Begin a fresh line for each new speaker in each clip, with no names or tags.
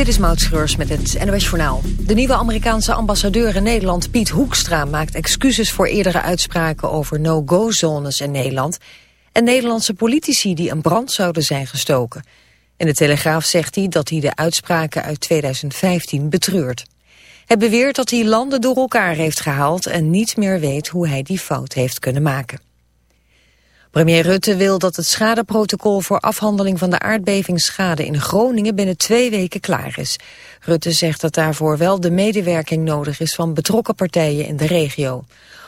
Dit is Maud Schreurs met het NOS Journaal. De nieuwe Amerikaanse ambassadeur in Nederland, Piet Hoekstra... maakt excuses voor eerdere uitspraken over no-go-zones in Nederland... en Nederlandse politici die een brand zouden zijn gestoken. In de Telegraaf zegt hij dat hij de uitspraken uit 2015 betreurt. Hij beweert dat hij landen door elkaar heeft gehaald... en niet meer weet hoe hij die fout heeft kunnen maken. Premier Rutte wil dat het schadeprotocol voor afhandeling van de aardbevingsschade in Groningen binnen twee weken klaar is. Rutte zegt dat daarvoor wel de medewerking nodig is van betrokken partijen in de regio.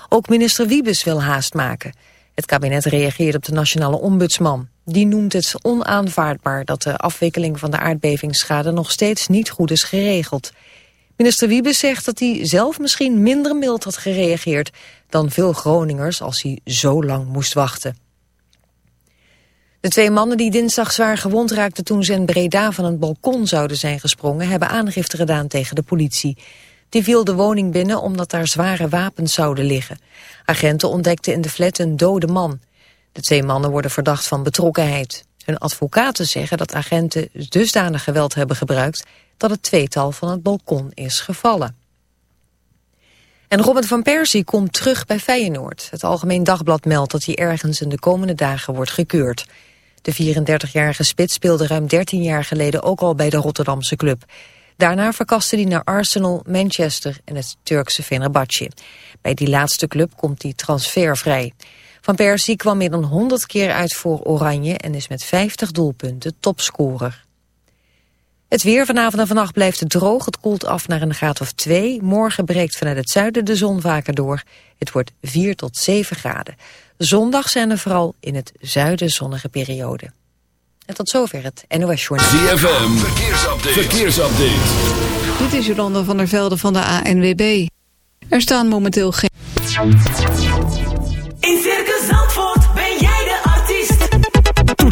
Ook minister Wiebes wil haast maken. Het kabinet reageert op de nationale ombudsman. Die noemt het onaanvaardbaar dat de afwikkeling van de aardbevingsschade nog steeds niet goed is geregeld. Minister Wiebes zegt dat hij zelf misschien minder mild had gereageerd dan veel Groningers als hij zo lang moest wachten. De twee mannen die dinsdag zwaar gewond raakten toen ze in Breda van een balkon zouden zijn gesprongen, hebben aangifte gedaan tegen de politie. Die viel de woning binnen omdat daar zware wapens zouden liggen. Agenten ontdekten in de flat een dode man. De twee mannen worden verdacht van betrokkenheid. Hun advocaten zeggen dat agenten dusdanig geweld hebben gebruikt dat het tweetal van het balkon is gevallen. En Robert van Persie komt terug bij Feyenoord. Het Algemeen Dagblad meldt dat hij ergens in de komende dagen wordt gekeurd. De 34-jarige spits speelde ruim 13 jaar geleden ook al bij de Rotterdamse club. Daarna verkaste hij naar Arsenal, Manchester en het Turkse Fenerbahce. Bij die laatste club komt hij transfervrij. Van Persie kwam meer dan 100 keer uit voor Oranje en is met 50 doelpunten topscorer. Het weer vanavond en vannacht blijft het droog. Het koelt af naar een graad of 2. Morgen breekt vanuit het zuiden de zon vaker door. Het wordt 4 tot 7 graden. Zondag zijn er vooral in het zuiden zonnige periode. En tot zover het NOS Journal.
ZFM, verkeersupdate. verkeersupdate.
Dit is Jolanda van der Velde van de ANWB. Er staan momenteel geen...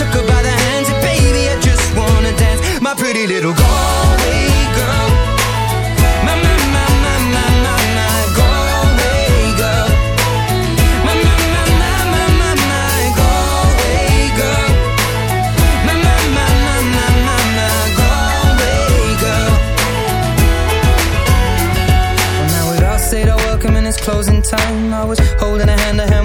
took her by the hands. And baby, I just wanna dance, my pretty little Galway girl. My, my, my, my, my, my, my Galway girl. My, my, my, my, my, my, my Galway girl. My, my, my, my, my, my, my Galway girl. Well, now we'd all said our welcome and it's closing time. I was holding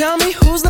tell me who's the